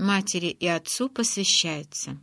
матери и отцу посвящается.